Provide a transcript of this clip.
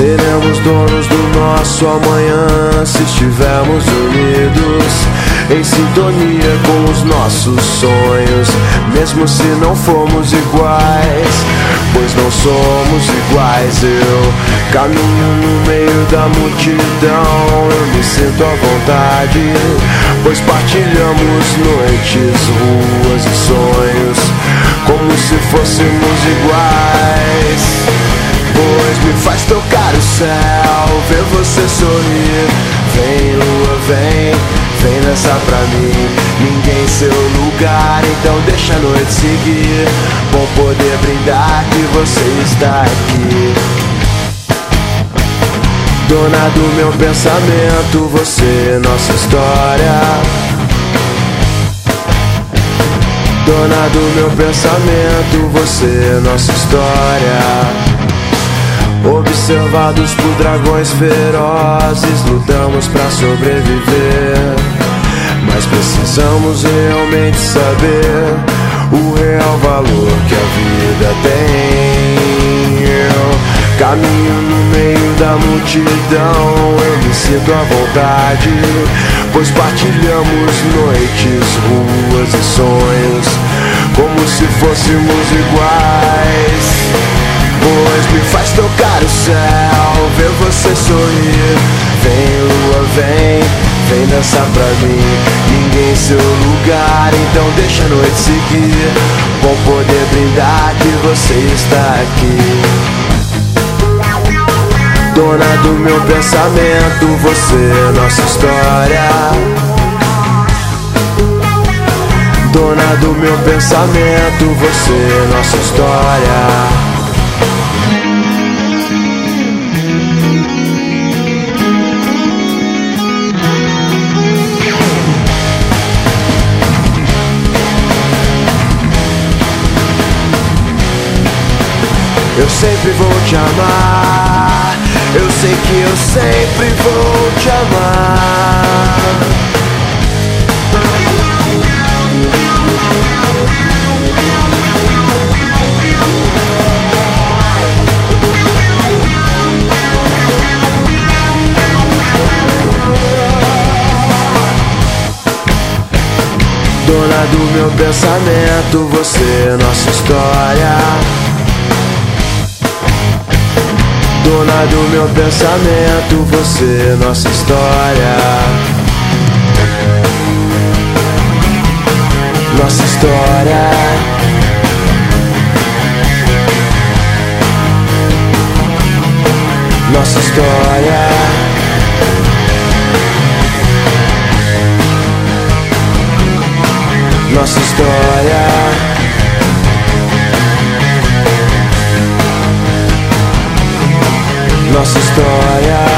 Seremos donos do nosso amanhã se estivermos unidos, em sintonia com os nossos sonhos, mesmo se não formos iguais, pois não somos iguais. Eu caminho no meio da multidão, eu me sinto à vontade, pois partilhamos noites, ruas e sonhos, como se fôssemos iguais. Céu, ver você sorrir. Vem, lua, vem, vem dançar pra mim. Ninguém seu lugar, então deixa a noite seguir. Bom poder brindar que você está aqui. Dona do meu pensamento, você, nossa história. Dona do meu pensamento, você, nossa história. Observados por dragões ferozes, lutamos para sobreviver. Mas precisamos realmente saber o real valor que a vida tem. Eu caminho no meio da multidão, eu me sinto à vontade, pois partilhamos noites, ruas e sonhos, como se fôssemos iguais. Pois me faz tocar o céu, ver você sorrir. Vem, lua, vem, vem dançar pra mim. Ninguém em seu lugar, então deixa a noite seguir. Bom poder brindar que você está aqui. Dona do meu pensamento, você é nossa história. Dona do meu pensamento, você é nossa história. Eu sempre vou te amar. Eu sei que eu sempre vou te amar. Dona do meu pensamento, você é nossa história. Dona do meu pensamento, você, nossa história. Nossa história. Nossa história. Nossa história. Nossa história